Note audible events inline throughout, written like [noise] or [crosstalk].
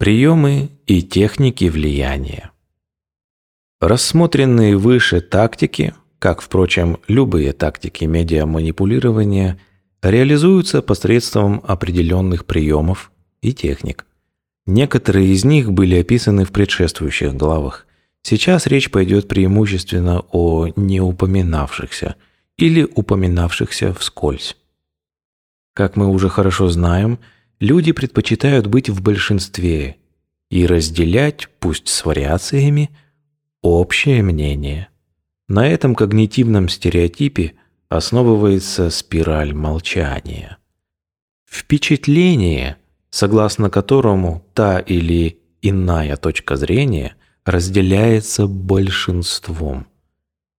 Приемы и техники влияния. Рассмотренные выше тактики, как, впрочем, любые тактики медиаманипулирования, реализуются посредством определенных приемов и техник. Некоторые из них были описаны в предшествующих главах. Сейчас речь пойдет преимущественно о неупоминавшихся или упоминавшихся вскользь. Как мы уже хорошо знаем, люди предпочитают быть в большинстве и разделять, пусть с вариациями, общее мнение. На этом когнитивном стереотипе основывается спираль молчания. Впечатление, согласно которому та или иная точка зрения разделяется большинством.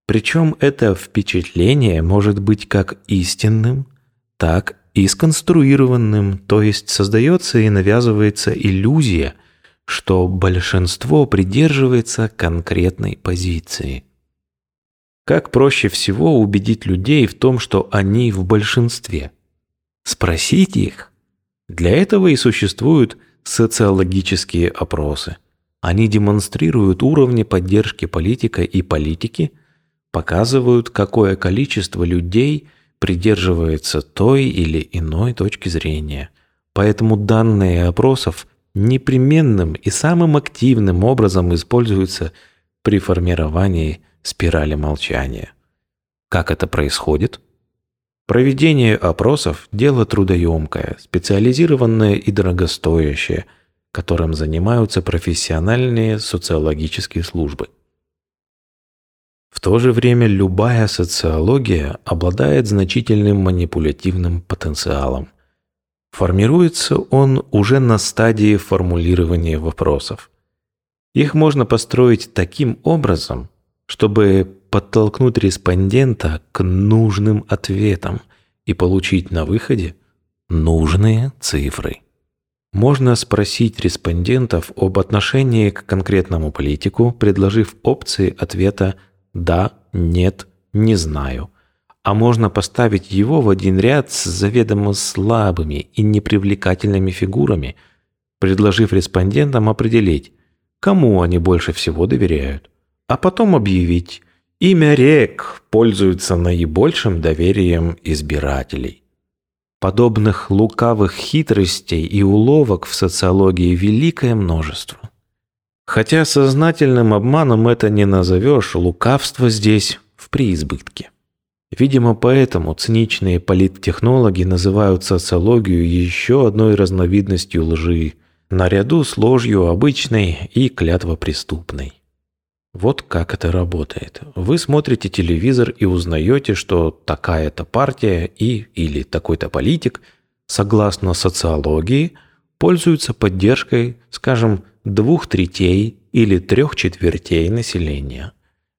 Причем это впечатление может быть как истинным, так и сконструированным, то есть создается и навязывается иллюзия, что большинство придерживается конкретной позиции. Как проще всего убедить людей в том, что они в большинстве? Спросить их. Для этого и существуют социологические опросы. Они демонстрируют уровни поддержки политика и политики, показывают, какое количество людей – придерживается той или иной точки зрения. Поэтому данные опросов непременным и самым активным образом используются при формировании спирали молчания. Как это происходит? Проведение опросов – дело трудоемкое, специализированное и дорогостоящее, которым занимаются профессиональные социологические службы – в то же время любая социология обладает значительным манипулятивным потенциалом. Формируется он уже на стадии формулирования вопросов. Их можно построить таким образом, чтобы подтолкнуть респондента к нужным ответам и получить на выходе нужные цифры. Можно спросить респондентов об отношении к конкретному политику, предложив опции ответа да, нет, не знаю. А можно поставить его в один ряд с заведомо слабыми и непривлекательными фигурами, предложив респондентам определить, кому они больше всего доверяют, а потом объявить, имя рек пользуется наибольшим доверием избирателей. Подобных лукавых хитростей и уловок в социологии великое множество. Хотя сознательным обманом это не назовешь, лукавство здесь в преизбытке. Видимо, поэтому циничные политтехнологи называют социологию еще одной разновидностью лжи, наряду с ложью обычной и клятвопреступной. Вот как это работает. Вы смотрите телевизор и узнаете, что такая-то партия и или такой-то политик, согласно социологии, пользуются поддержкой, скажем, двух третей или трех четвертей населения.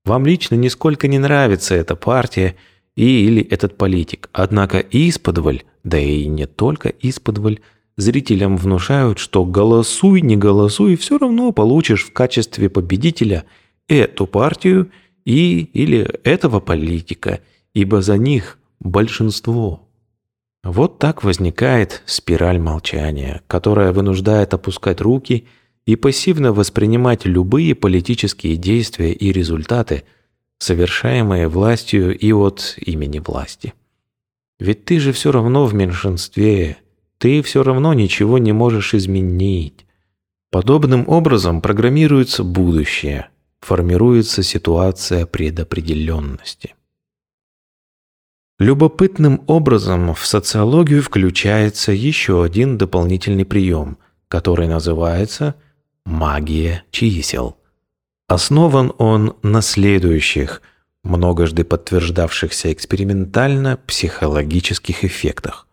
Вам лично нисколько не нравится эта партия и или этот политик, однако исподволь, да и не только исподволь, зрителям внушают, что голосуй, не голосуй, все равно получишь в качестве победителя эту партию и или этого политика, ибо за них большинство. Вот так возникает спираль молчания, которая вынуждает опускать руки и пассивно воспринимать любые политические действия и результаты, совершаемые властью и от имени власти. Ведь ты же все равно в меньшинстве, ты все равно ничего не можешь изменить. Подобным образом программируется будущее, формируется ситуация предопределенности. Любопытным образом в социологию включается еще один дополнительный прием, который называется магия чисел. Основан он на следующих, многожды подтверждавшихся экспериментально психологических эффектах.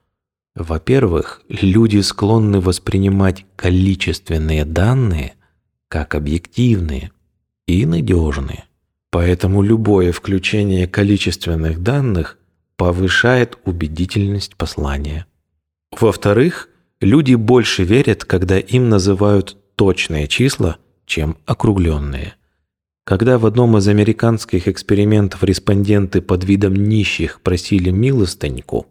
Во-первых, люди склонны воспринимать количественные данные как объективные и надежные. Поэтому любое включение количественных данных повышает убедительность послания. Во-вторых, люди больше верят, когда им называют точные числа, чем округленные. Когда в одном из американских экспериментов респонденты под видом нищих просили милостыньку,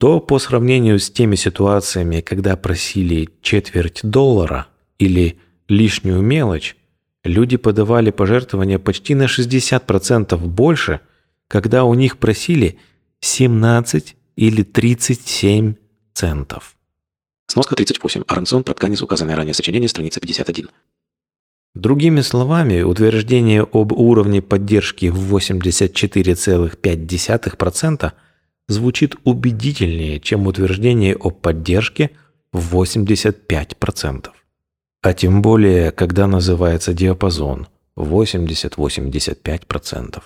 то по сравнению с теми ситуациями, когда просили четверть доллара, или лишнюю мелочь, люди подавали пожертвования почти на 60% больше, когда у них просили 17 или 37 центов. Сноска 38. Арансон про ткани указанное ранее сочинение, страница 51. Другими словами, утверждение об уровне поддержки в 84,5% звучит убедительнее, чем утверждение о поддержке в 85%. А тем более, когда называется диапазон 80-85%.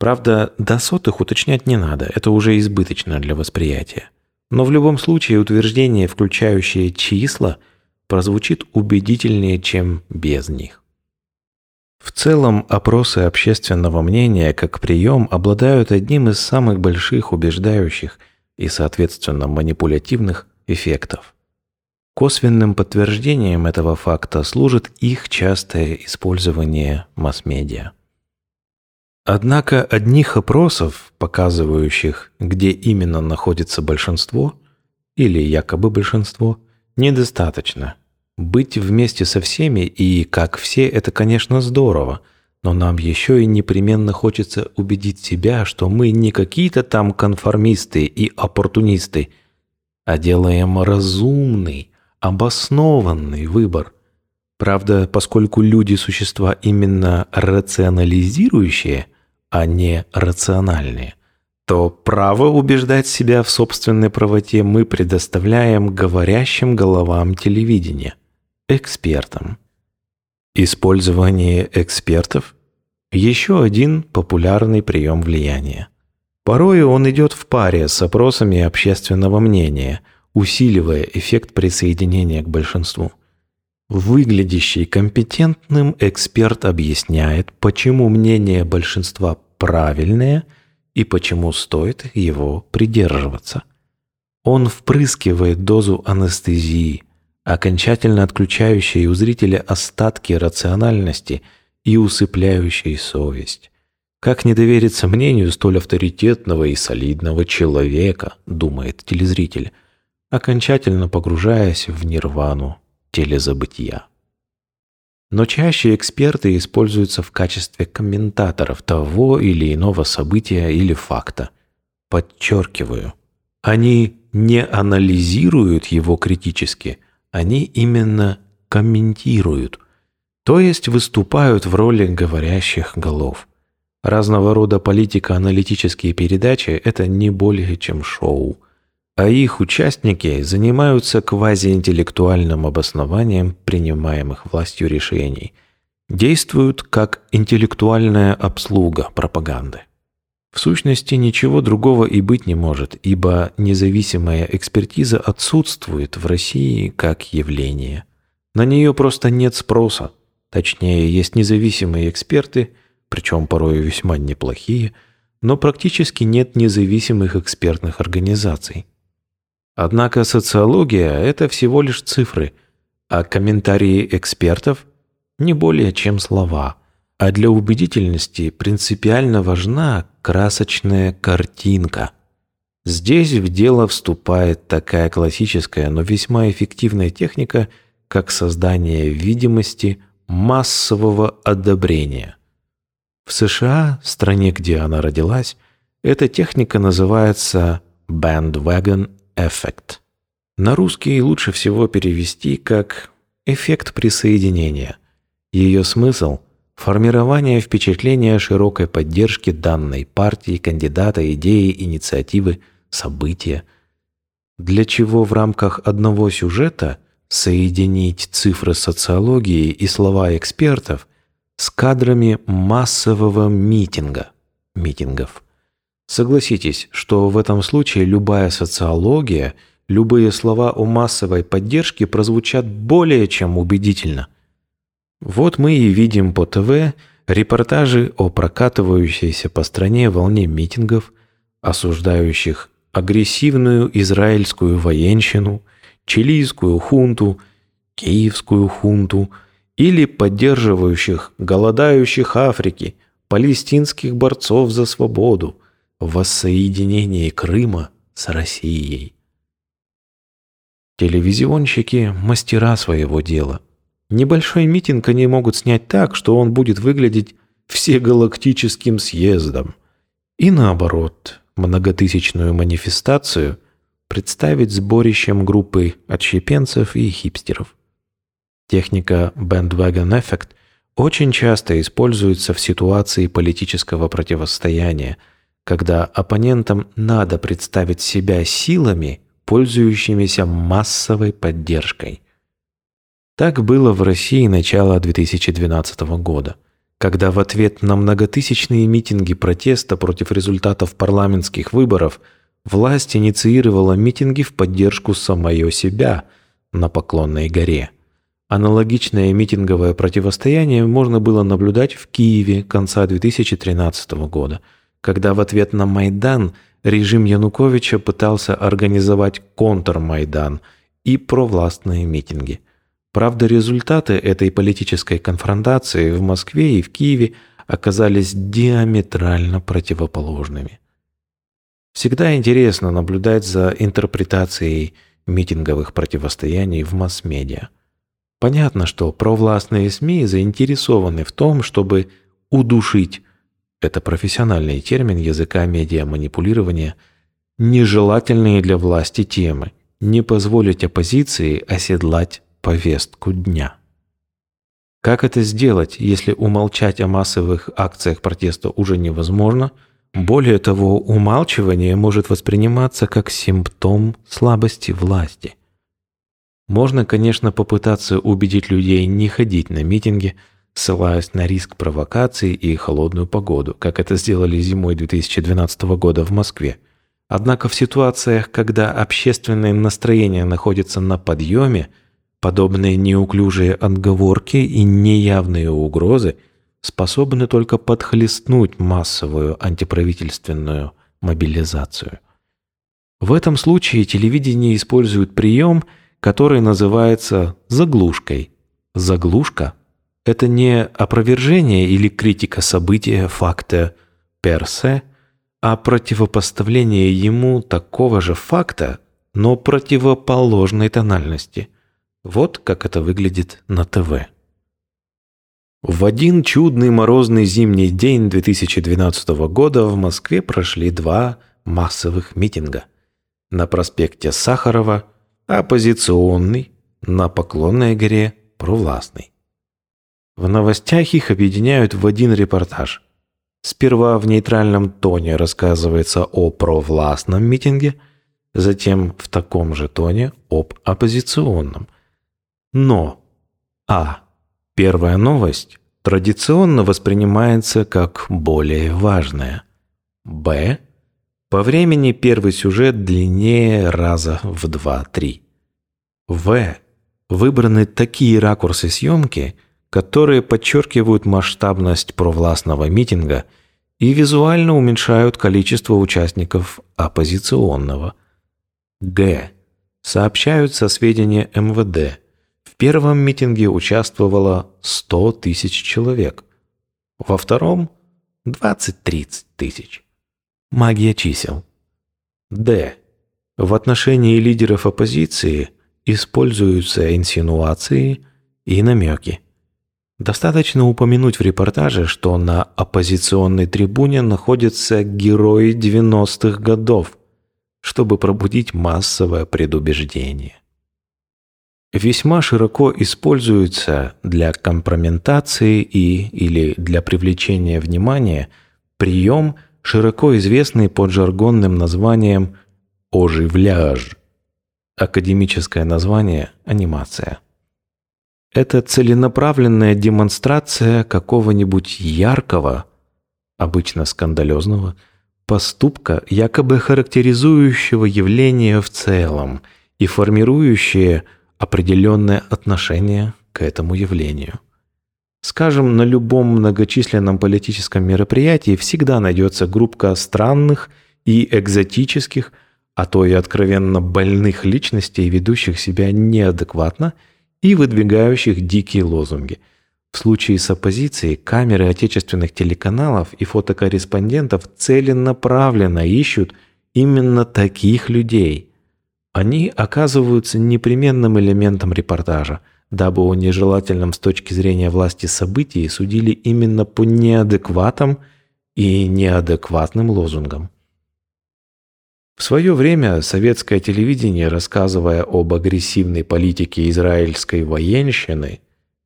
Правда, до сотых уточнять не надо, это уже избыточно для восприятия. Но в любом случае утверждение, включающее числа, прозвучит убедительнее, чем без них. В целом, опросы общественного мнения как прием обладают одним из самых больших убеждающих и, соответственно, манипулятивных эффектов. Косвенным подтверждением этого факта служит их частое использование масс-медиа. Однако одних опросов, показывающих, где именно находится большинство, или якобы большинство, недостаточно. Быть вместе со всеми и как все – это, конечно, здорово, но нам еще и непременно хочется убедить себя, что мы не какие-то там конформисты и оппортунисты, а делаем разумный, обоснованный выбор. Правда, поскольку люди – существа именно рационализирующие, а не рациональные, то право убеждать себя в собственной правоте мы предоставляем говорящим головам телевидения экспертам. Использование экспертов – еще один популярный прием влияния. Порой он идет в паре с опросами общественного мнения, усиливая эффект присоединения к большинству. Выглядящий компетентным эксперт объясняет, почему мнение большинства правильное и почему стоит его придерживаться. Он впрыскивает дозу анестезии – окончательно отключающие у зрителя остатки рациональности и усыпляющие совесть. Как не довериться мнению столь авторитетного и солидного человека, думает телезритель, окончательно погружаясь в нирвану телезабытия. Но чаще эксперты используются в качестве комментаторов того или иного события или факта. Подчеркиваю, они не анализируют его критически – они именно комментируют, то есть выступают в роли говорящих голов. Разного рода политико-аналитические передачи – это не более чем шоу, а их участники занимаются квазиинтеллектуальным обоснованием принимаемых властью решений, действуют как интеллектуальная обслуга пропаганды. В сущности, ничего другого и быть не может, ибо независимая экспертиза отсутствует в России как явление. На нее просто нет спроса. Точнее, есть независимые эксперты, причем порой весьма неплохие, но практически нет независимых экспертных организаций. Однако социология – это всего лишь цифры, а комментарии экспертов – не более чем слова – а для убедительности принципиально важна красочная картинка. Здесь в дело вступает такая классическая, но весьма эффективная техника, как создание видимости массового одобрения. В США, стране, где она родилась, эта техника называется bandwagon effect. На русский лучше всего перевести как эффект присоединения. Ее смысл – Формирование впечатления широкой поддержки данной партии, кандидата, идеи, инициативы, события. Для чего в рамках одного сюжета соединить цифры социологии и слова экспертов с кадрами массового митинга, митингов. Согласитесь, что в этом случае любая социология, любые слова о массовой поддержке прозвучат более чем убедительно – вот мы и видим по ТВ репортажи о прокатывающейся по стране волне митингов, осуждающих агрессивную израильскую военщину, чилийскую хунту, киевскую хунту или поддерживающих голодающих Африки, палестинских борцов за свободу, воссоединение Крыма с Россией. Телевизионщики – мастера своего дела – Небольшой митинг они могут снять так, что он будет выглядеть всегалактическим съездом. И наоборот, многотысячную манифестацию представить сборищем группы отщепенцев и хипстеров. Техника bandwagon effect очень часто используется в ситуации политического противостояния, когда оппонентам надо представить себя силами, пользующимися массовой поддержкой. Так было в России начала 2012 года, когда в ответ на многотысячные митинги протеста против результатов парламентских выборов власть инициировала митинги в поддержку самое себя на Поклонной горе – Аналогичное митинговое противостояние можно было наблюдать в Киеве конца 2013 года, когда в ответ на Майдан режим Януковича пытался организовать контрмайдан и провластные митинги. Правда, результаты этой политической конфронтации в Москве и в Киеве оказались диаметрально противоположными. Всегда интересно наблюдать за интерпретацией митинговых противостояний в масс-медиа. Понятно, что провластные СМИ заинтересованы в том, чтобы удушить это профессиональный термин языка медиаманипулирования, нежелательные для власти темы, не позволить оппозиции оседлать повестку дня. Как это сделать, если умолчать о массовых акциях протеста уже невозможно? Более того, умалчивание может восприниматься как симптом слабости власти. Можно, конечно, попытаться убедить людей не ходить на митинги, ссылаясь на риск провокаций и холодную погоду, как это сделали зимой 2012 года в Москве. Однако в ситуациях, когда общественное настроение находится на подъеме, подобные неуклюжие отговорки и неявные угрозы способны только подхлестнуть массовую антиправительственную мобилизацию. В этом случае телевидение использует прием – который называется заглушкой. Заглушка – это не опровержение или критика события, факта персе, а противопоставление ему такого же факта, но противоположной тональности. Вот как это выглядит на ТВ. В один чудный морозный зимний день 2012 года в Москве прошли два массовых митинга. На проспекте Сахарова – оппозиционный, на Поклонной горе провластный. В новостях их объединяют в один репортаж. Сперва в нейтральном тоне рассказывается о провластном митинге, затем в таком же тоне об оппозиционном. Но А. Первая новость традиционно воспринимается как более важная. Б. По времени первый сюжет длиннее раза в 2-3. В. Выбраны такие ракурсы съемки, которые подчеркивают масштабность провластного митинга и визуально уменьшают количество участников оппозиционного. Г. Сообщаются сведения МВД. В первом митинге участвовало 100 тысяч человек, во втором – 20-30 тысяч. Магия чисел. Д. В отношении лидеров оппозиции используются инсинуации и намеки. Достаточно упомянуть в репортаже, что на оппозиционной трибуне находятся герои 90-х годов, чтобы пробудить массовое предубеждение. Весьма широко используется для компрометации и или для привлечения внимания прием – широко известный под жаргонным названием «оживляж». Академическое название – анимация. Это целенаправленная демонстрация какого-нибудь яркого, обычно скандалезного, поступка, якобы характеризующего явление в целом и формирующее определенное отношение к этому явлению. Скажем, на любом многочисленном политическом мероприятии всегда найдется группа странных и экзотических, а то и откровенно больных личностей, ведущих себя неадекватно и выдвигающих дикие лозунги. В случае с оппозицией камеры отечественных телеканалов и фотокорреспондентов целенаправленно ищут именно таких людей. Они оказываются непременным элементом репортажа – дабы о нежелательном с точки зрения власти событии судили именно по неадекватам и неадекватным лозунгам. В свое время советское телевидение, рассказывая об агрессивной политике израильской военщины,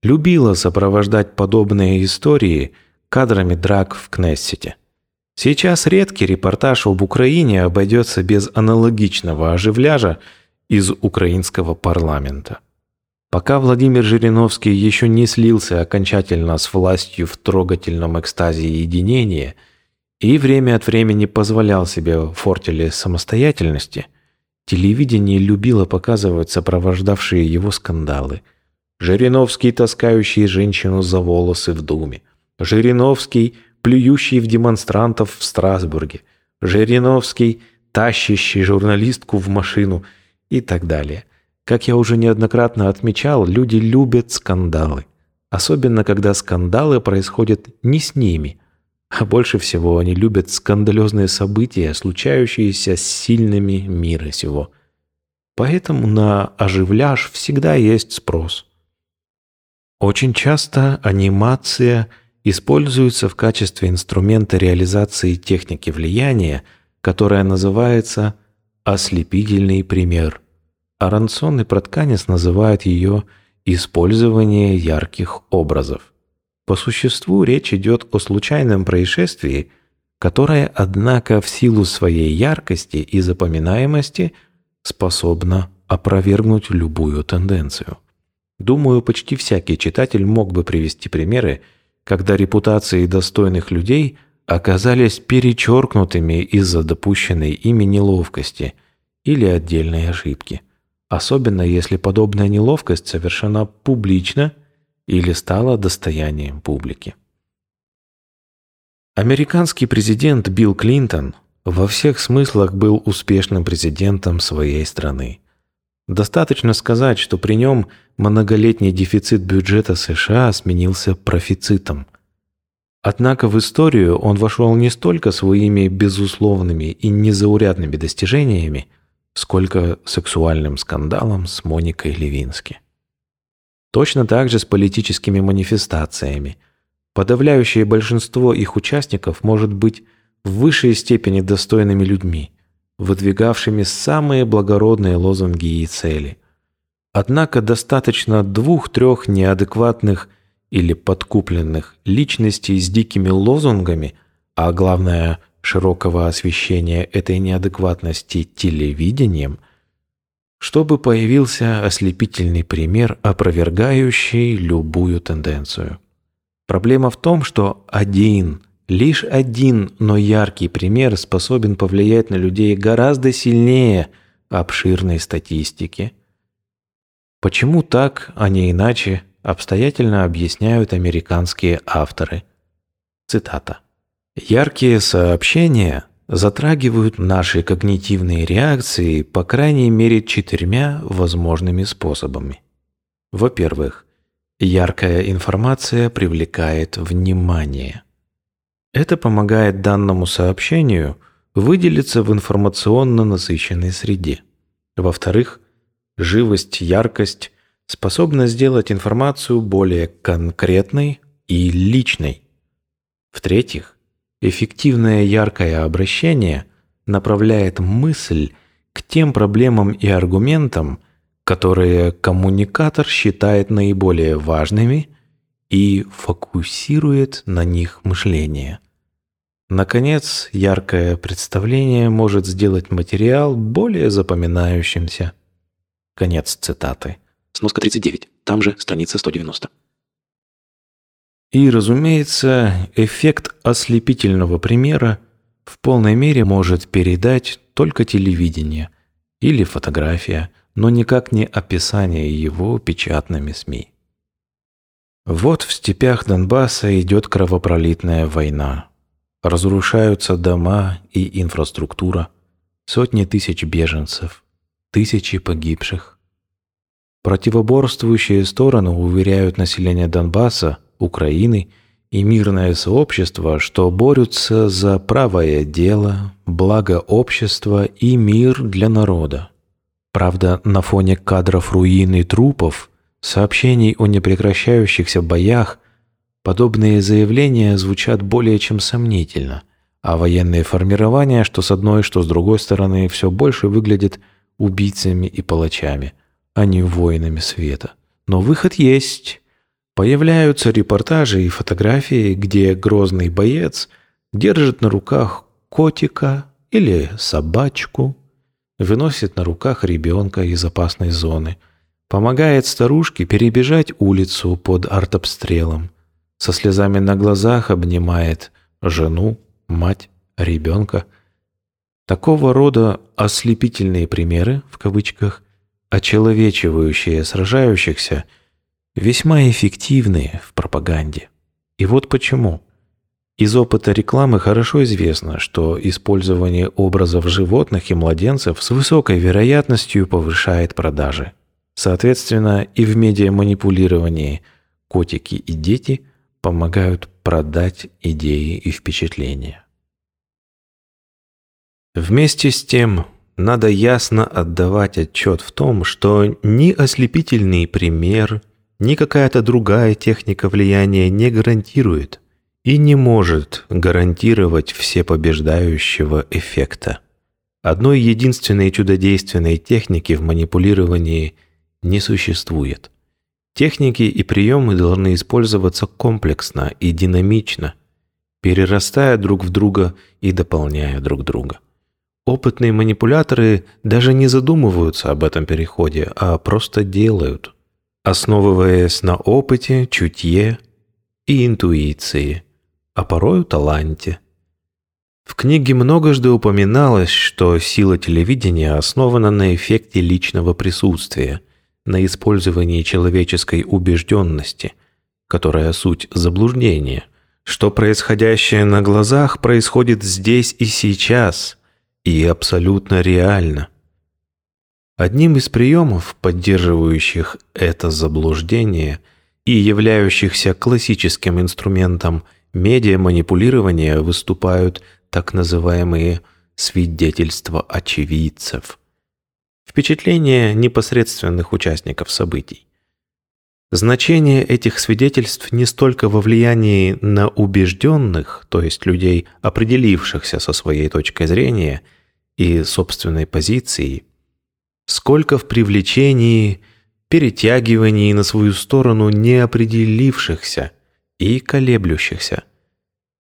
любило сопровождать подобные истории кадрами драк в Кнессете. Сейчас редкий репортаж об Украине обойдется без аналогичного оживляжа из украинского парламента. Пока Владимир Жириновский еще не слился окончательно с властью в трогательном экстазе единения и время от времени позволял себе фортели самостоятельности, телевидение любило показывать сопровождавшие его скандалы. Жириновский, таскающий женщину за волосы в Думе. Жириновский, плюющий в демонстрантов в Страсбурге. Жириновский, тащащий журналистку в машину и так далее – как я уже неоднократно отмечал, люди любят скандалы. Особенно, когда скандалы происходят не с ними. А больше всего они любят скандалезные события, случающиеся с сильными мира сего. Поэтому на оживляж всегда есть спрос. Очень часто анимация используется в качестве инструмента реализации техники влияния, которая называется «ослепительный пример». Арансон и Протканец называют ее «использование ярких образов». По существу речь идет о случайном происшествии, которое, однако, в силу своей яркости и запоминаемости способно опровергнуть любую тенденцию. Думаю, почти всякий читатель мог бы привести примеры, когда репутации достойных людей оказались перечеркнутыми из-за допущенной ими неловкости или отдельной ошибки – особенно если подобная неловкость совершена публично или стала достоянием публики. Американский президент Билл Клинтон во всех смыслах был успешным президентом своей страны. Достаточно сказать, что при нем многолетний дефицит бюджета США сменился профицитом. Однако в историю он вошел не столько своими безусловными и незаурядными достижениями – сколько сексуальным скандалом с Моникой Левински. Точно так же с политическими манифестациями. Подавляющее большинство их участников может быть в высшей степени достойными людьми, выдвигавшими самые благородные лозунги и цели. Однако достаточно двух-трех неадекватных или подкупленных личностей с дикими лозунгами, а главное – широкого освещения этой неадекватности телевидением, чтобы появился ослепительный пример, опровергающий любую тенденцию. Проблема в том, что один, лишь один, но яркий пример способен повлиять на людей гораздо сильнее обширной статистики. Почему так, а не иначе, обстоятельно объясняют американские авторы. Цитата. Яркие сообщения затрагивают наши когнитивные реакции по крайней мере четырьмя возможными способами. Во-первых, яркая информация привлекает внимание. Это помогает данному сообщению выделиться в информационно насыщенной среде. Во-вторых, живость, яркость способна сделать информацию более конкретной и личной. В-третьих, Эффективное яркое обращение направляет мысль к тем проблемам и аргументам, которые коммуникатор считает наиболее важными и фокусирует на них мышление. Наконец, яркое представление может сделать материал более запоминающимся. Конец цитаты. Сноска 39. Там же страница 190. И, разумеется, эффект ослепительного примера в полной мере может передать только телевидение или фотография, но никак не описание его печатными СМИ. Вот в степях Донбасса идет кровопролитная война. Разрушаются дома и инфраструктура, сотни тысяч беженцев, тысячи погибших. Противоборствующие стороны уверяют население Донбасса, Украины и мирное сообщество, что борются за правое дело, благо общества и мир для народа. Правда, на фоне кадров руин и трупов сообщений о непрекращающихся боях, подобные заявления звучат более чем сомнительно, а военные формирования, что с одной, что с другой стороны, все больше выглядят убийцами и палачами, а не воинами света. Но выход есть. Появляются репортажи и фотографии, где грозный боец держит на руках котика или собачку, выносит на руках ребенка из опасной зоны, помогает старушке перебежать улицу под артобстрелом, со слезами на глазах обнимает жену, мать, ребенка. Такого рода «ослепительные примеры» в кавычках, очеловечивающие сражающихся, весьма эффективны в пропаганде. И вот почему – из опыта рекламы хорошо известно, что использование образов животных и младенцев с высокой вероятностью повышает продажи. Соответственно, и в медиаманипулировании котики и дети помогают продать идеи и впечатления. Вместе с тем, надо ясно отдавать отчет в том, что ни ослепительный пример, ни какая-то другая техника влияния не гарантирует – и не может гарантировать всепобеждающего эффекта. Одной единственной чудодейственной техники в манипулировании не существует. Техники и приемы должны использоваться комплексно и динамично, перерастая друг в друга и дополняя друг друга. Опытные манипуляторы даже не задумываются об этом переходе, а просто делают, основываясь на опыте, чутье и интуиции – а порою таланте. В книге многожды упоминалось, что сила телевидения основана на эффекте личного присутствия, на использовании человеческой убежденности, которая суть заблуждения, что происходящее на глазах происходит здесь и сейчас, и абсолютно реально. Одним из приемов, поддерживающих это заблуждение и являющихся классическим инструментом медиа-манипулирования выступают так называемые свидетельства очевидцев. Впечатления непосредственных участников событий. Значение этих свидетельств не столько во влиянии на убежденных, то есть людей, определившихся со своей точкой зрения и собственной позицией, сколько в привлечении, перетягивании на свою сторону неопределившихся – и колеблющихся.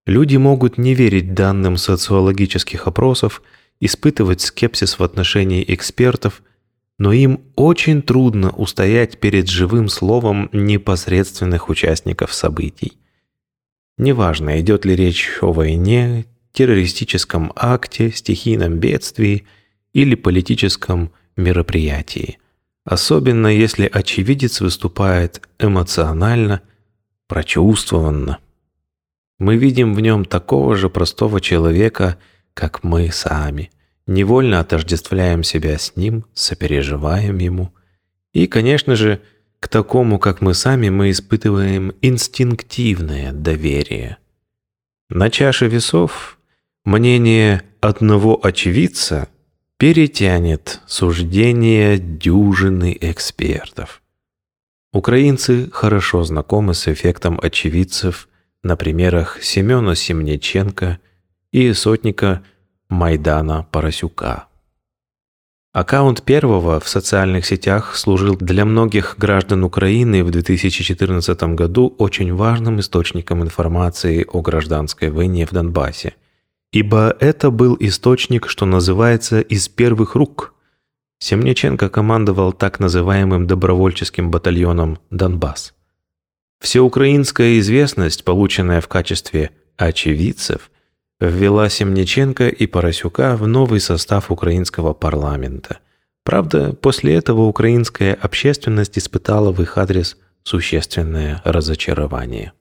Люди могут не верить данным социологических опросов, испытывать скепсис в отношении экспертов, но им очень трудно устоять перед живым словом непосредственных участников событий. Неважно, идет ли речь о войне, террористическом акте, стихийном бедствии или политическом мероприятии. Особенно если очевидец выступает эмоционально – прочувствованно. Мы видим в нем такого же простого человека, как мы сами, невольно отождествляем себя с ним, сопереживаем ему. И, конечно же, к такому, как мы сами, мы испытываем инстинктивное доверие. На чаше весов мнение одного очевидца перетянет суждение дюжины экспертов. Украинцы хорошо знакомы с эффектом очевидцев на примерах Семена Семнеченко и сотника Майдана Поросюка. Аккаунт первого в социальных сетях служил для многих граждан Украины в 2014 году очень важным источником информации о гражданской войне в Донбассе, ибо это был источник, что называется, из первых рук – Семняченко командовал так называемым добровольческим батальоном «Донбасс». Всеукраинская известность, полученная в качестве очевидцев, ввела Семняченко и Поросюка в новый состав украинского парламента. Правда, после этого украинская общественность испытала в их адрес существенное разочарование.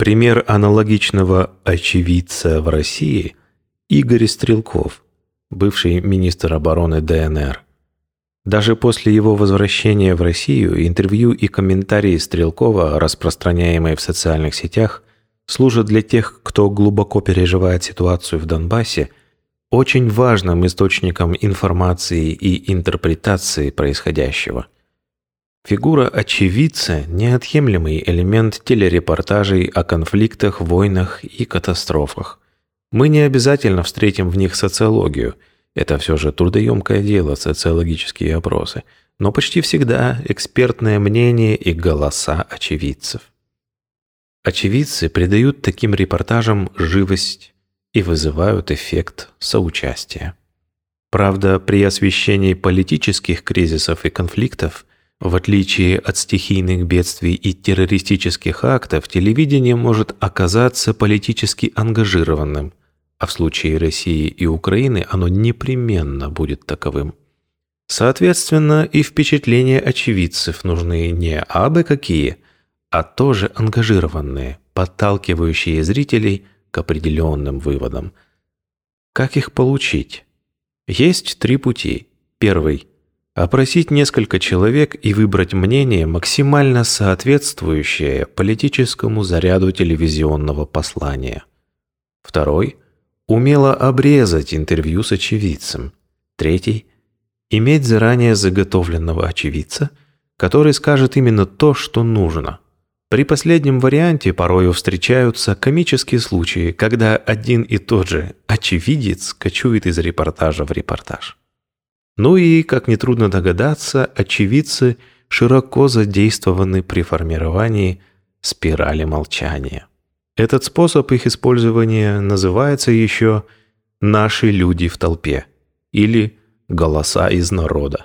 Пример аналогичного очевидца в России – Игорь Стрелков – бывший министр обороны ДНР. Даже после его возвращения в Россию интервью и комментарии Стрелкова, распространяемые в социальных сетях, служат для тех, кто глубоко переживает ситуацию в Донбассе, очень важным источником информации и интерпретации происходящего. Фигура очевидца – неотъемлемый элемент телерепортажей о конфликтах, войнах и катастрофах. Мы не обязательно встретим в них социологию. Это все же трудоемкое дело, социологические опросы. Но почти всегда экспертное мнение и голоса очевидцев. Очевидцы придают таким репортажам живость и вызывают эффект соучастия. Правда, при освещении политических кризисов и конфликтов – в отличие от стихийных бедствий и террористических актов, телевидение может оказаться политически ангажированным, а в случае России и Украины оно непременно будет таковым. Соответственно, и впечатления очевидцев нужны не абы какие, а тоже ангажированные, подталкивающие зрителей к определенным выводам. Как их получить? Есть три пути. Первый опросить несколько человек и выбрать мнение, максимально соответствующее политическому заряду телевизионного послания. Второй – умело обрезать интервью с очевидцем. Третий – иметь заранее заготовленного очевидца, который скажет именно то, что нужно. При последнем варианте порою встречаются комические случаи, когда один и тот же очевидец кочует из репортажа в репортаж. Ну и, как нетрудно догадаться, очевидцы широко задействованы при формировании спирали молчания. Этот способ их использования называется еще «наши люди в толпе» или «голоса из народа».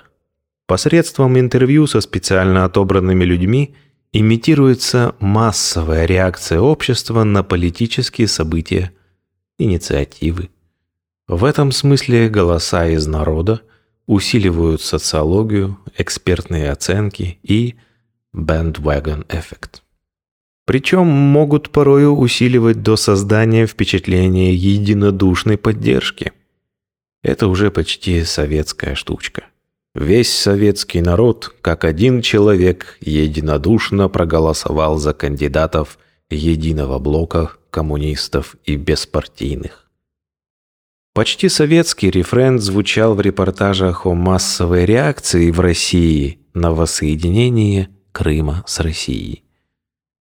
Посредством интервью со специально отобранными людьми имитируется массовая реакция общества на политические события, инициативы. В этом смысле голоса из народа – усиливают социологию, экспертные оценки и bandwagon эффект. Причем могут порою усиливать до создания впечатления единодушной поддержки. Это уже почти советская штучка. Весь советский народ, как один человек, единодушно проголосовал за кандидатов единого блока коммунистов и беспартийных. Почти советский рефрен звучал в репортажах о массовой реакции в России на воссоединение Крыма с Россией.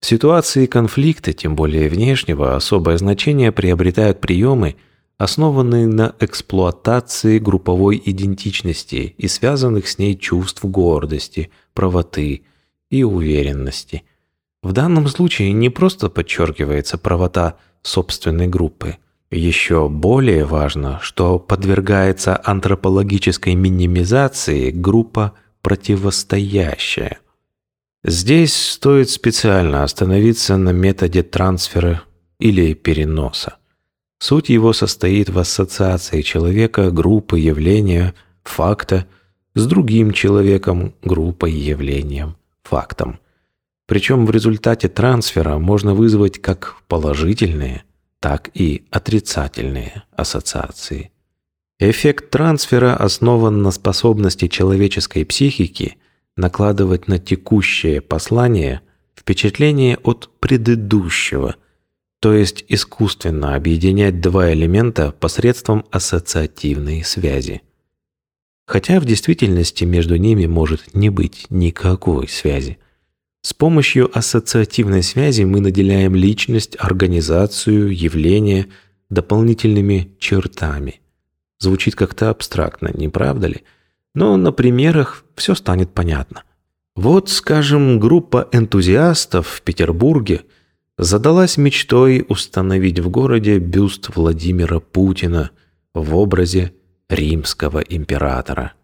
В ситуации конфликта, тем более внешнего, особое значение приобретают приемы, основанные на эксплуатации групповой идентичности и связанных с ней чувств гордости, правоты и уверенности. В данном случае не просто подчеркивается правота собственной группы – еще более важно, что подвергается антропологической минимизации группа противостоящая. Здесь стоит специально остановиться на методе трансфера или переноса. Суть его состоит в ассоциации человека, группы, явления, факта с другим человеком, группой, явлением, фактом. Причем в результате трансфера можно вызвать как положительные – так и отрицательные ассоциации. Эффект трансфера основан на способности человеческой психики накладывать на текущее послание впечатление от предыдущего, то есть искусственно объединять два элемента посредством ассоциативной связи. Хотя в действительности между ними может не быть никакой связи – с помощью ассоциативной связи мы наделяем личность, организацию, явление дополнительными чертами. Звучит как-то абстрактно, не правда ли? Но на примерах все станет понятно. Вот, скажем, группа энтузиастов в Петербурге задалась мечтой установить в городе бюст Владимира Путина в образе римского императора –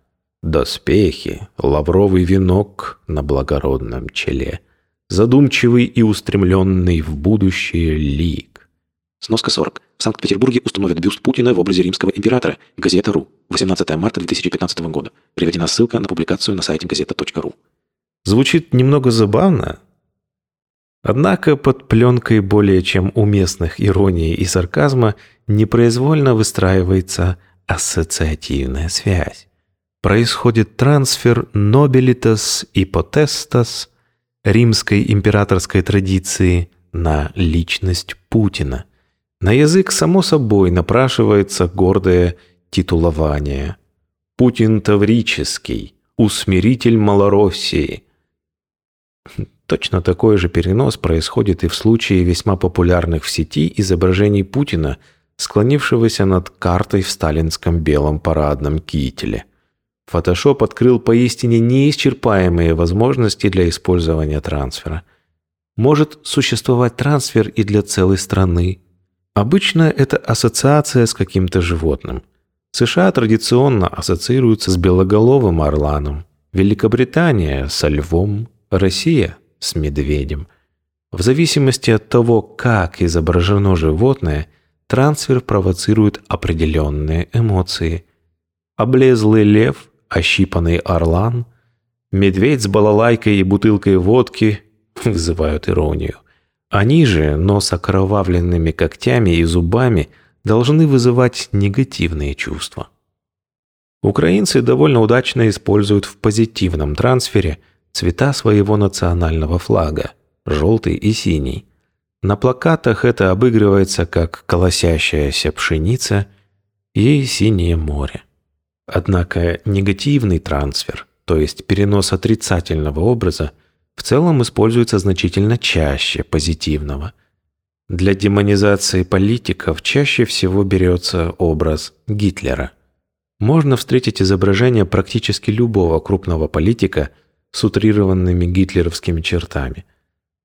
Доспехи, лавровый венок на благородном челе, задумчивый и устремленный в будущее лик. Сноска 40. В Санкт-Петербурге установят бюст Путина в образе римского императора. Газета.ру. 18 марта 2015 года. Приведена ссылка на публикацию на сайте газета.ру. Звучит немного забавно, Однако под пленкой более чем уместных иронии и сарказма непроизвольно выстраивается ассоциативная связь происходит трансфер nobilitas и potestas римской императорской традиции на личность Путина. На язык, само собой, напрашивается гордое титулование. Путин Таврический, усмиритель Малороссии, Точно такой же перенос происходит и в случае весьма популярных в сети изображений Путина, склонившегося над картой в сталинском белом парадном кителе. Photoshop открыл поистине неисчерпаемые возможности для использования трансфера. Может существовать трансфер и для целой страны. Обычно это ассоциация с каким-то животным. США традиционно ассоциируются с белоголовым орланом, Великобритания – со львом, Россия – с медведем. В зависимости от того, как изображено животное, трансфер провоцирует определенные эмоции. Облезлый лев, ощипанный орлан, медведь с балалайкой и бутылкой водки [laughs] вызывают иронию. Они же, но с окровавленными когтями и зубами, должны вызывать негативные чувства. Украинцы довольно удачно используют в позитивном трансфере цвета своего национального флага – желтый и синий. На плакатах это обыгрывается как колосящаяся пшеница и синее море. Однако негативный трансфер, то есть перенос отрицательного образа, в целом используется значительно чаще позитивного. Для демонизации политиков чаще всего берется образ Гитлера. Можно встретить изображение практически любого крупного политика с утрированными гитлеровскими чертами.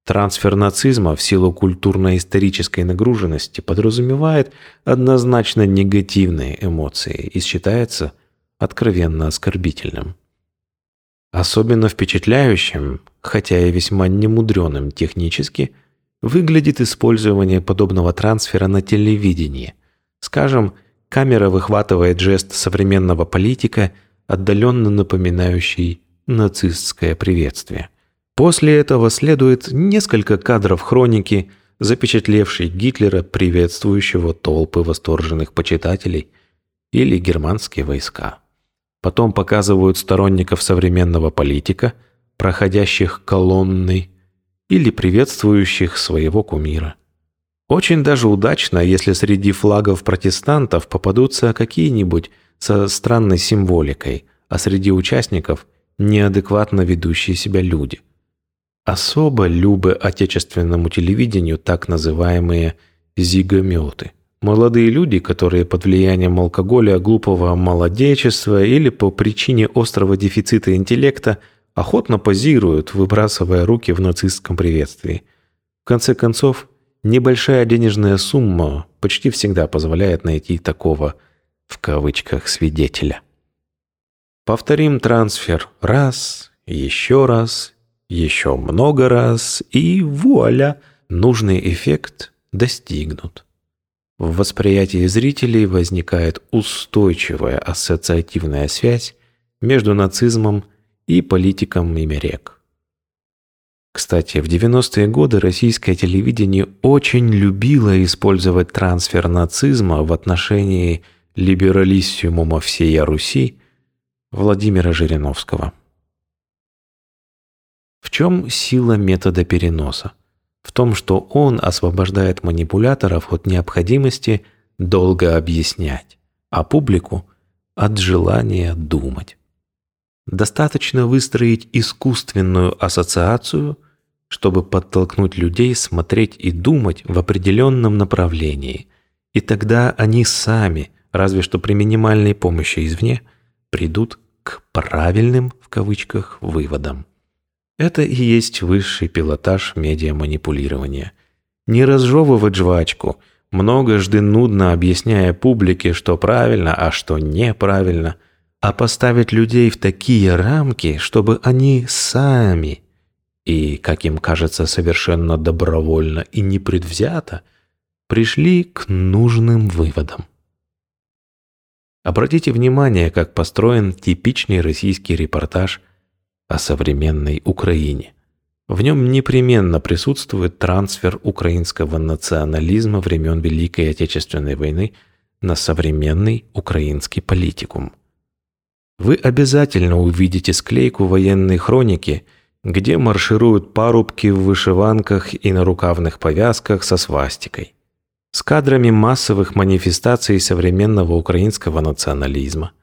Трансфер нацизма в силу культурно-исторической нагруженности подразумевает однозначно негативные эмоции и считается откровенно оскорбительным. Особенно впечатляющим, хотя и весьма немудреным технически, выглядит использование подобного трансфера на телевидении. Скажем, камера выхватывает жест современного политика, отдаленно напоминающий нацистское приветствие. После этого следует несколько кадров хроники, запечатлевшей Гитлера, приветствующего толпы восторженных почитателей, или германские войска. Потом показывают сторонников современного политика, проходящих колонной или приветствующих своего кумира. Очень даже удачно, если среди флагов протестантов попадутся какие-нибудь со странной символикой, а среди участников – неадекватно ведущие себя люди. Особо любы отечественному телевидению так называемые «зигометы» – Молодые люди, которые под влиянием алкоголя, глупого молодечества или по причине острого дефицита интеллекта охотно позируют, выбрасывая руки в нацистском приветствии. В конце концов, небольшая денежная сумма почти всегда позволяет найти такого, в кавычках, свидетеля. Повторим трансфер раз, еще раз, еще много раз, и вуаля, нужный эффект достигнут. В восприятии зрителей возникает устойчивая ассоциативная связь между нацизмом и политиком Мимерек. Кстати, в 90-е годы российское телевидение очень любило использовать трансфер нацизма в отношении либералиссимума всей Руси Владимира Жириновского. В чем сила метода переноса? В том, что он освобождает манипуляторов от необходимости долго объяснять, а публику от желания думать. Достаточно выстроить искусственную ассоциацию, чтобы подтолкнуть людей смотреть и думать в определенном направлении, и тогда они сами, разве что при минимальной помощи извне, придут к правильным в кавычках выводам. Это и есть высший пилотаж медиаманипулирования. Не разжевывать жвачку, многожды нудно объясняя публике, что правильно, а что неправильно, а поставить людей в такие рамки, чтобы они сами и, как им кажется, совершенно добровольно и непредвзято, пришли к нужным выводам. Обратите внимание, как построен типичный российский репортаж – о современной Украине. В нем непременно присутствует трансфер украинского национализма времен Великой Отечественной войны на современный украинский политикум. Вы обязательно увидите склейку военной хроники, где маршируют парубки в вышиванках и на рукавных повязках со свастикой, с кадрами массовых манифестаций современного украинского национализма –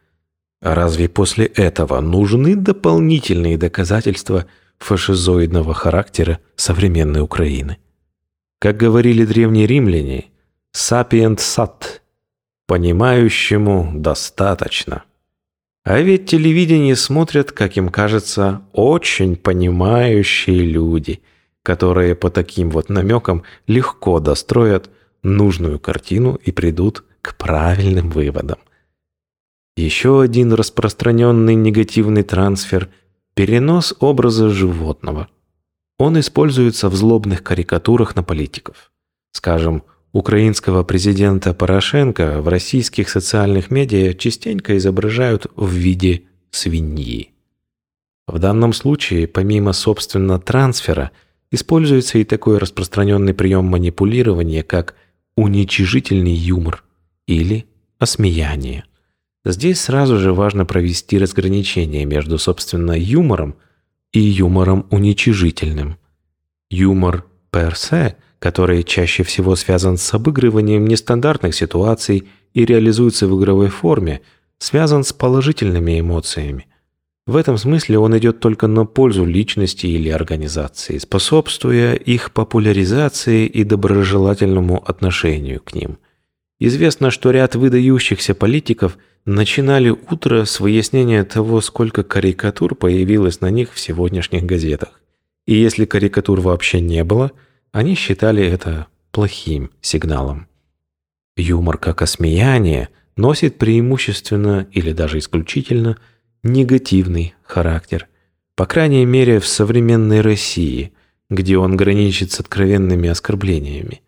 Разве после этого нужны дополнительные доказательства фашизоидного характера современной Украины. Как говорили древние римляне, «сапиент сат» – «понимающему достаточно». А ведь телевидение смотрят, как им кажется, очень понимающие люди, которые по таким вот намекам легко достроят нужную картину и придут к правильным выводам. Еще один распространенный негативный трансфер – перенос образа животного. Он используется в злобных карикатурах на политиков. Скажем, украинского президента Порошенко в российских социальных медиа частенько изображают в виде свиньи. В данном случае, помимо, собственно, трансфера, используется и такой распространенный прием манипулирования, как уничижительный юмор или осмеяние. Здесь сразу же важно провести разграничение между, собственно, юмором и юмором уничижительным. Юмор персе, который чаще всего связан с обыгрыванием нестандартных ситуаций и реализуется в игровой форме, связан с положительными эмоциями. В этом смысле он идет только на пользу личности или организации, способствуя их популяризации и доброжелательному отношению к ним. Известно, что ряд выдающихся политиков – начинали утро с выяснения того, сколько карикатур появилось на них в сегодняшних газетах. И если карикатур вообще не было, они считали это плохим сигналом. Юмор как осмеяние носит преимущественно или даже исключительно негативный характер. По крайней мере, в современной России, где он граничит с откровенными оскорблениями.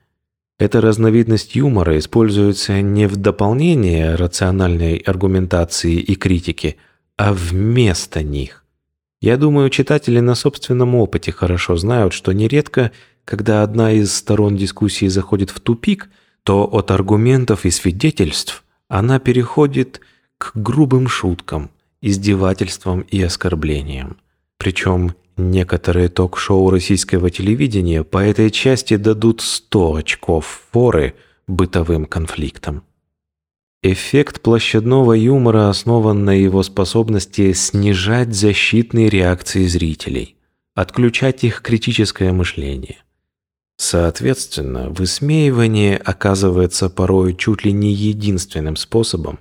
Эта разновидность юмора используется не в дополнение рациональной аргументации и критики, а вместо них. Я думаю, читатели на собственном опыте хорошо знают, что нередко, когда одна из сторон дискуссии заходит в тупик, то от аргументов и свидетельств она переходит к грубым шуткам, издевательствам и оскорблениям. Причем Некоторые ток-шоу российского телевидения по этой части дадут 100 очков форы бытовым конфликтам. Эффект площадного юмора основан на его способности снижать защитные реакции зрителей, отключать их критическое мышление. Соответственно, высмеивание оказывается порой чуть ли не единственным способом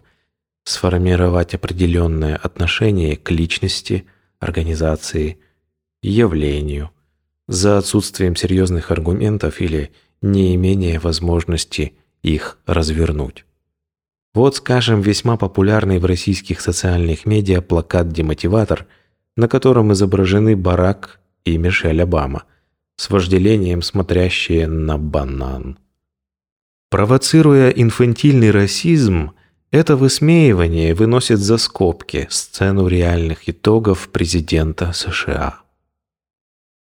сформировать определенное отношение к личности, организации, явлению, за отсутствием серьезных аргументов или неимения возможности их развернуть. Вот, скажем, весьма популярный в российских социальных медиа плакат-демотиватор, на котором изображены Барак и Мишель Обама, с вожделением смотрящие на банан. Провоцируя инфантильный расизм, это высмеивание выносит за скобки сцену реальных итогов президента США.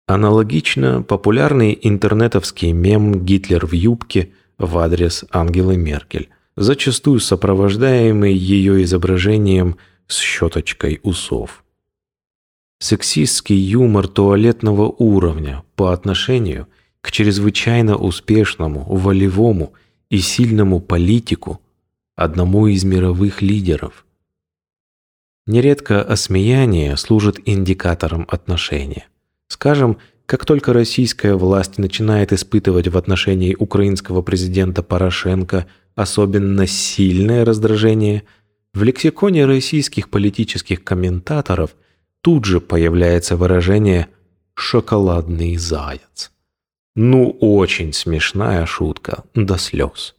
Аналогично популярный интернетовский мем «Гитлер в юбке» в адрес Ангелы Меркель, зачастую сопровождаемый ее изображением с щеточкой усов. Сексистский юмор туалетного уровня по отношению к чрезвычайно успешному, волевому и сильному политику, одному из мировых лидеров. Нередко осмеяние служит индикатором отношения. Скажем, как только российская власть начинает испытывать в отношении украинского президента Порошенко особенно сильное раздражение, в лексиконе российских политических комментаторов тут же появляется выражение «шоколадный заяц». Ну, очень смешная шутка, до слез.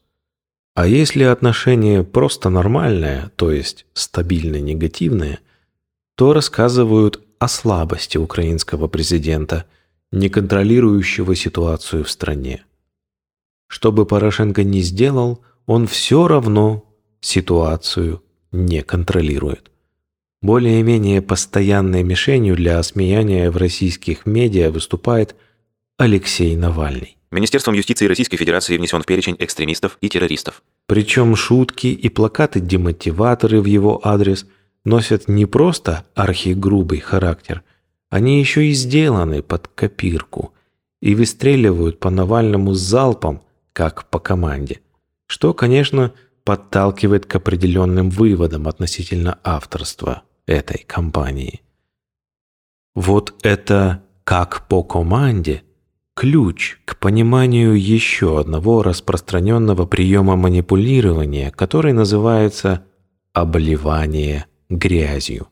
А если отношение просто нормальное, то есть стабильно негативное, то рассказывают о слабости украинского президента, не контролирующего ситуацию в стране. Что бы Порошенко ни сделал, он все равно ситуацию не контролирует. Более-менее постоянной мишенью для осмеяния в российских медиа выступает Алексей Навальный. Министерством юстиции Российской Федерации внесен в перечень экстремистов и террористов. Причем шутки и плакаты-демотиваторы в его адрес носят не просто архигрубый характер, они еще и сделаны под копирку и выстреливают по Навальному залпом, как по команде, что, конечно, подталкивает к определенным выводам относительно авторства этой кампании. Вот это как по команде, ключ к пониманию еще одного распространенного приема манипулирования, который называется обливание грязью.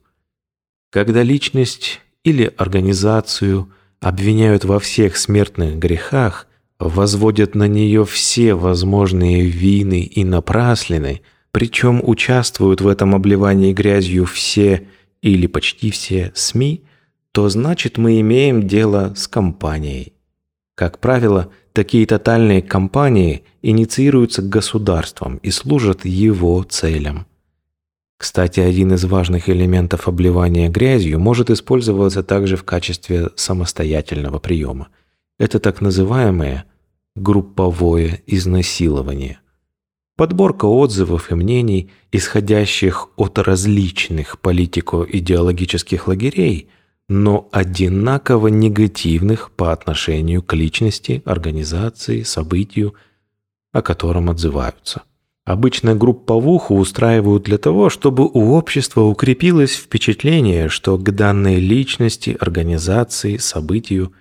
Когда личность или организацию обвиняют во всех смертных грехах, возводят на нее все возможные вины и напраслины, причем участвуют в этом обливании грязью все или почти все СМИ, то значит мы имеем дело с компанией. Как правило, такие тотальные кампании инициируются государством и служат его целям. Кстати, один из важных элементов обливания грязью может использоваться также в качестве самостоятельного приема. Это так называемое групповое изнасилование. Подборка отзывов и мнений, исходящих от различных политико-идеологических лагерей, но одинаково негативных по отношению к личности, организации, событию, о котором отзываются. Обычно групповуху устраивают для того, чтобы у общества укрепилось впечатление, что к данной личности, организации, событию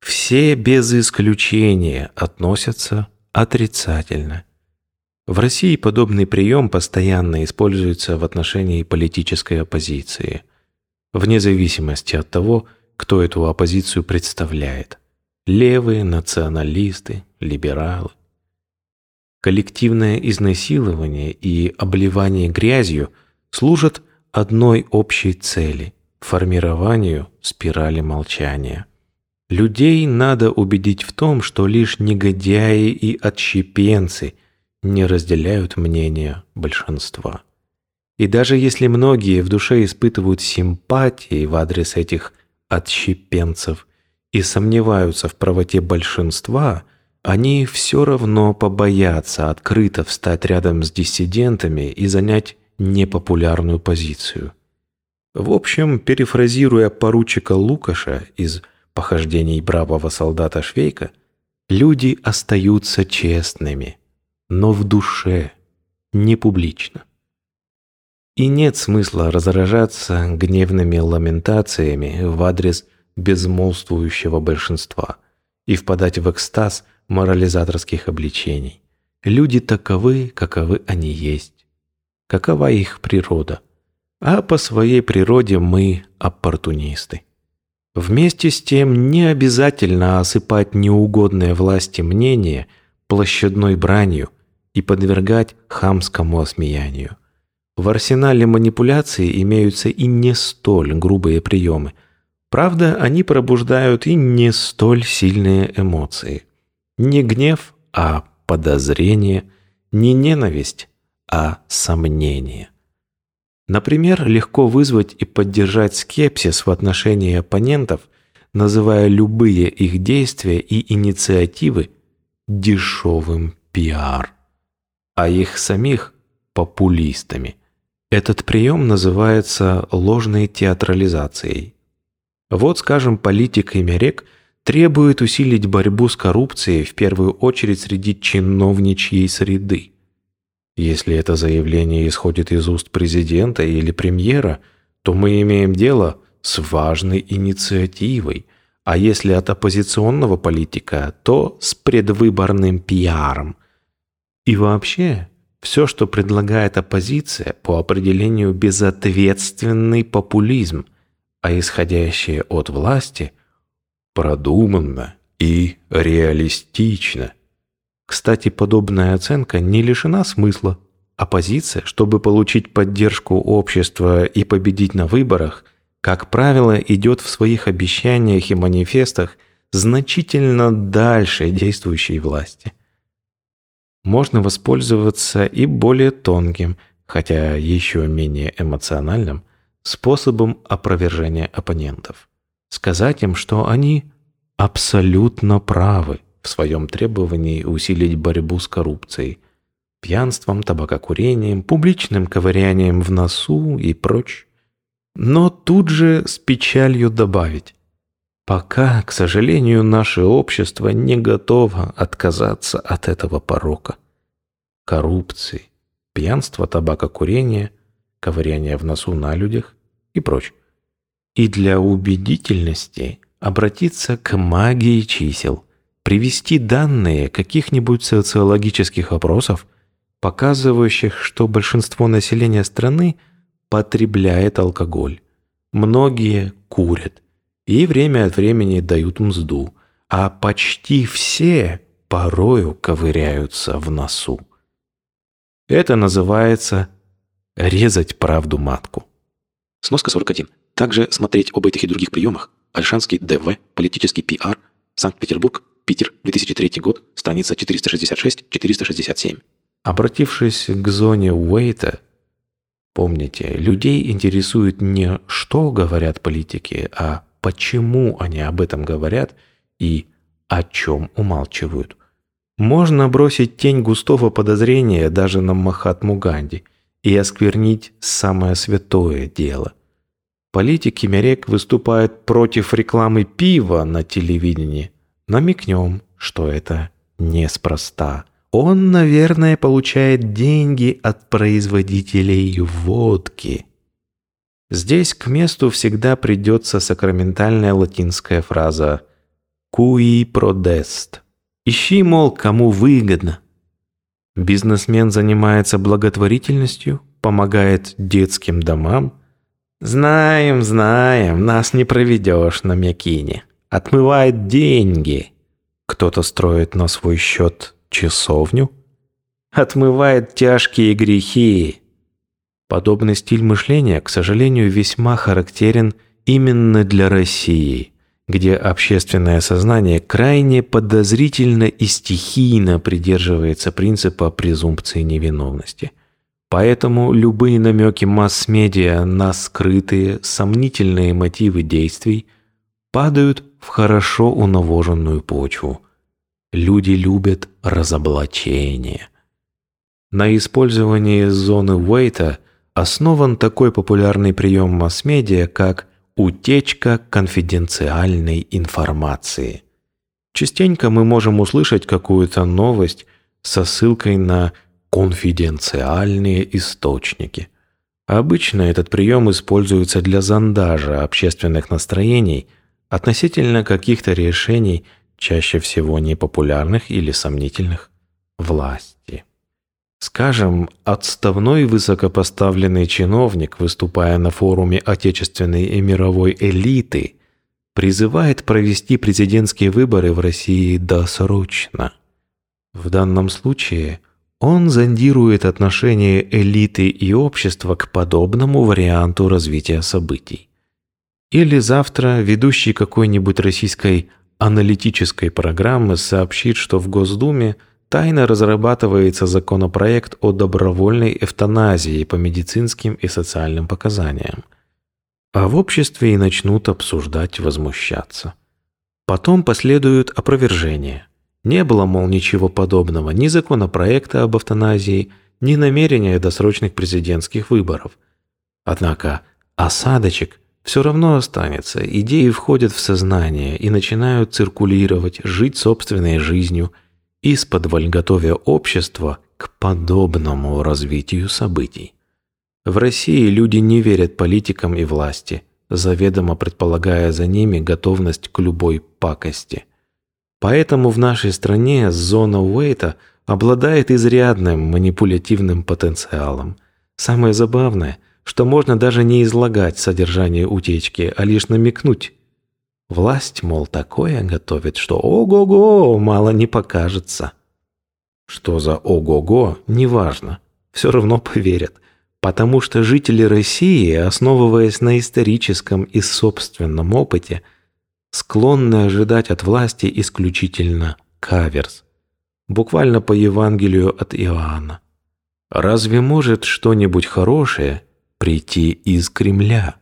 все без исключения относятся отрицательно. В России подобный прием постоянно используется в отношении политической оппозиции, вне зависимости от того, кто эту оппозицию представляет – левые, националисты, либералы. Коллективное изнасилование и обливание грязью служат одной общей цели – формированию спирали молчания. Людей надо убедить в том, что лишь негодяи и отщепенцы не разделяют мнения большинства. И даже если многие в душе испытывают симпатии в адрес этих отщепенцев и сомневаются в правоте большинства – они все равно побоятся открыто встать рядом с диссидентами и занять непопулярную позицию. В общем, перефразируя поручика Лукаша из «Похождений бравого солдата Швейка», люди остаются честными, но в душе, не публично. И нет смысла разражаться гневными ламентациями в адрес безмолвствующего большинства и впадать в экстаз морализаторских обличений. Люди таковы, каковы они есть. Какова их природа? А по своей природе мы оппортунисты. Вместе с тем не обязательно осыпать неугодное власти мнение площадной бранью и подвергать хамскому осмеянию. В арсенале манипуляции имеются и не столь грубые приемы. Правда, они пробуждают и не столь сильные эмоции. Не гнев, а подозрение, не ненависть, а сомнение. Например, легко вызвать и поддержать скепсис в отношении оппонентов, называя любые их действия и инициативы дешевым пиар, а их самих – популистами. Этот прием называется ложной театрализацией. Вот, скажем, политик Имерек – требует усилить борьбу с коррупцией в первую очередь среди чиновничьей среды. Если это заявление исходит из уст президента или премьера, то мы имеем дело с важной инициативой, а если от оппозиционного политика, то с предвыборным пиаром. И вообще, все, что предлагает оппозиция, по определению безответственный популизм, а исходящее от власти – продуманно и реалистично. Кстати, подобная оценка не лишена смысла. Оппозиция, чтобы получить поддержку общества и победить на выборах, как правило, идет в своих обещаниях и манифестах значительно дальше действующей власти. Можно воспользоваться и более тонким, хотя еще менее эмоциональным, способом опровержения оппонентов – сказать им, что они абсолютно правы в своем требовании усилить борьбу с коррупцией, пьянством, табакокурением, публичным ковырянием в носу и прочь. Но тут же с печалью добавить, пока, к сожалению, наше общество не готово отказаться от этого порока. Коррупции, пьянство, табакокурение, ковыряние в носу на людях и прочь. И для убедительности обратиться к магии чисел, привести данные каких-нибудь социологических опросов, показывающих, что большинство населения страны потребляет алкоголь. Многие курят и время от времени дают мзду, а почти все порою ковыряются в носу. Это называется резать правду матку. Сноска 41. Также смотреть об этих и других приемах Альшанский ДВ, политический пиар, Санкт-Петербург, Питер, 2003 год, страница 466-467. Обратившись к зоне Уэйта, помните, людей интересует не что говорят политики, а почему они об этом говорят и о чем умалчивают. Можно бросить тень густого подозрения даже на Махатму Ганди и осквернить самое святое дело. Политик Кимерек выступает против рекламы пива на телевидении. Намекнем, что это неспроста. Он, наверное, получает деньги от производителей водки. Здесь к месту всегда придется сакраментальная латинская фраза «cui prodest». Ищи, мол, кому выгодно. Бизнесмен занимается благотворительностью, помогает детским домам. Знаем, знаем, нас не проведешь на Мякине. Отмывает деньги. Кто-то строит на свой счет часовню. Отмывает тяжкие грехи. Подобный стиль мышления, к сожалению, весьма характерен именно для России, где общественное сознание крайне подозрительно и стихийно придерживается принципа презумпции невиновности. Поэтому любые намеки масс-медиа на скрытые, сомнительные мотивы действий падают в хорошо унавоженную почву. Люди любят разоблачение. На использовании зоны Уэйта – основан такой популярный прием масс-медиа, как утечка конфиденциальной информации. Частенько мы можем услышать какую-то новость со ссылкой на конфиденциальные источники. Обычно этот прием используется для зондажа общественных настроений относительно каких-то решений, чаще всего непопулярных или сомнительных, власти. Скажем, отставной высокопоставленный чиновник, выступая на форуме отечественной и мировой элиты, призывает провести президентские выборы в России досрочно. В данном случае он зондирует отношение элиты и общества к подобному варианту развития событий. Или завтра ведущий какой-нибудь российской аналитической программы сообщит, что в Госдуме – Тайно разрабатывается законопроект о добровольной эвтаназии по медицинским и социальным показаниям. А в обществе и начнут обсуждать возмущаться. Потом последуют опровержения. Не было, мол, ничего подобного, ни законопроекта об эвтаназии, ни намерения досрочных президентских выборов. Однако осадочек все равно останется, идеи входят в сознание и начинают циркулировать, жить собственной жизнью – из-под готовя общество к подобному развитию событий. В России люди не верят политикам и власти, заведомо предполагая за ними готовность к любой пакости. Поэтому в нашей стране зона Уэйта обладает изрядным манипулятивным потенциалом. Самое забавное, что можно даже не излагать содержание утечки, а лишь намекнуть Власть, мол, такое готовит, что ого-го, мало не покажется. Что за ого-го, неважно. Все равно поверят. Потому что жители России, основываясь на историческом и собственном опыте, склонны ожидать от власти исключительно каверс. Буквально по Евангелию от Иоанна. Разве может что-нибудь хорошее прийти из Кремля?